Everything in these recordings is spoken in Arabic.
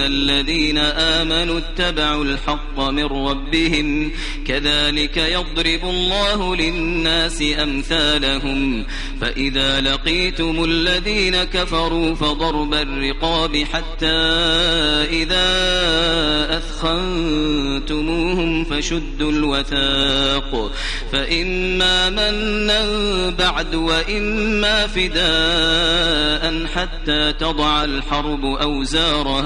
الذين آمنوا اتبعوا الحق من ربهم كذلك يضرب الله للناس أمثالهم فإذا لقيتم الذين كفروا فضرب الرقاب حتى إذا أثخنتم فَأَخَذْتُمُوهُمْ فَشُدُّوا الْوَثَاقَ فَإِمَّا مَنًّا بَعْدُ وَإِمَّا فِدَاءً حَتَّى تَضَعَ الْحَرْبُ أَوْزَارَهَا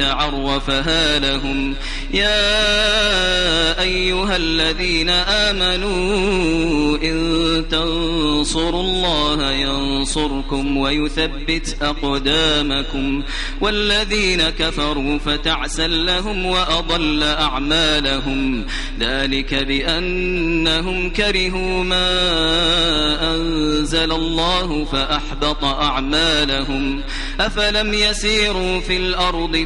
عرفها لهم. يا أيها الذين آمنوا إن تنصروا الله ينصركم ويثبت أقدامكم. والذين كفروا فتعسا لهم وأضل أعمالهم. ذلك بأنهم كرهوا ما أنزل الله فأحبط أعمالهم. أفلم يسيروا في الأرض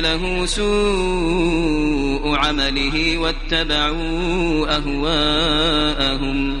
له سوء عمله واتبعوا أهواءهم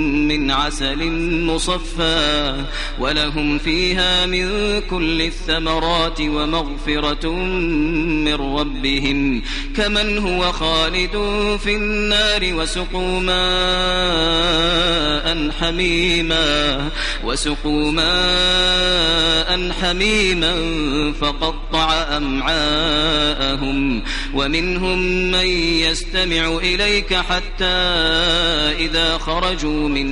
من عسل مصفى ولهم فيها من كل الثمرات ومغفرة من ربهم كمن هو خالد في النار وسقوا ماء حميما وسقوا ماء حميما فقطع أمعاءهم ومنهم من يستمع إليك حتى إذا خرجوا من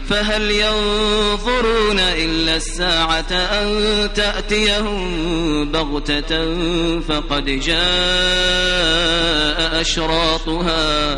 فهل ينظرون إلا الساعة أن تأتيهم بغتة فقد جاء أشراطها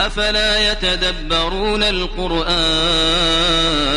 أفلا يتدبرون القرآن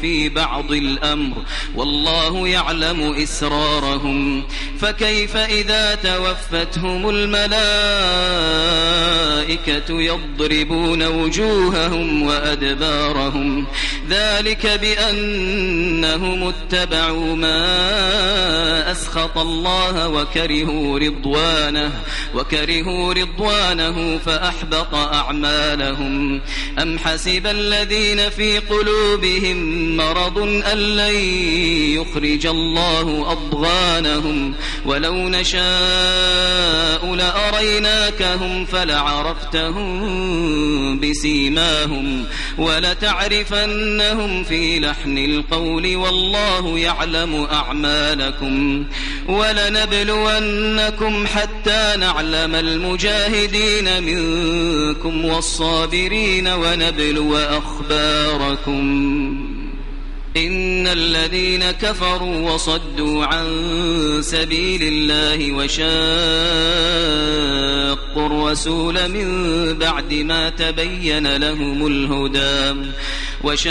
في بعض الأمر والله يعلم إسرارهم فكيف إذا توفتهم الملائكة يضربون وجوههم وأدبارهم ذلك بأنهم اتبعوا ما أسخط الله وكرهوا رضوانه وكرهوا رضوانه فأحبط أعمالهم أم حسب الذين في قلوبهم مرض أن لن يخرج الله أضغانهم ولو نشاء لأريناكهم فلعرفتهم بسيماهم ولتعرفنهم في لحن القول والله يعلم أعمالكم ولنبلونكم حتى نعلم المجاهدين منكم والصابرين ونبلو أخباركم إن الذين كفروا وصدوا عن سبيل الله وشاقوا الرسول من بعد ما تبين لهم الهدى وشاقوا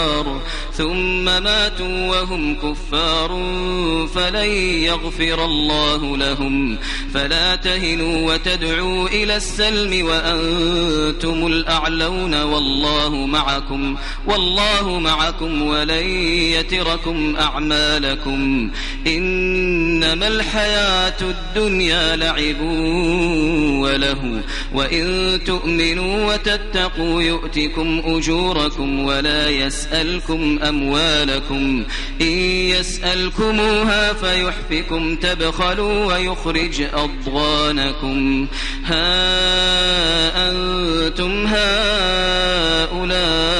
النار ثم ماتوا وهم كفار فلن يغفر الله لهم. فلا تهنوا وتدعوا إلى السلم وأنتم الأعلون. والله معكم والله معكم ولن يتركم أعمالكم. إنما الحياة الدنيا لعب وله. وإن تؤمنوا وتتقوا يؤتكم أجوركم ولا يسألكم أموالكم. إن يسألكموها فيحفكم تبخلوا ويخرج أضغانكم. ها أنتم هؤلاء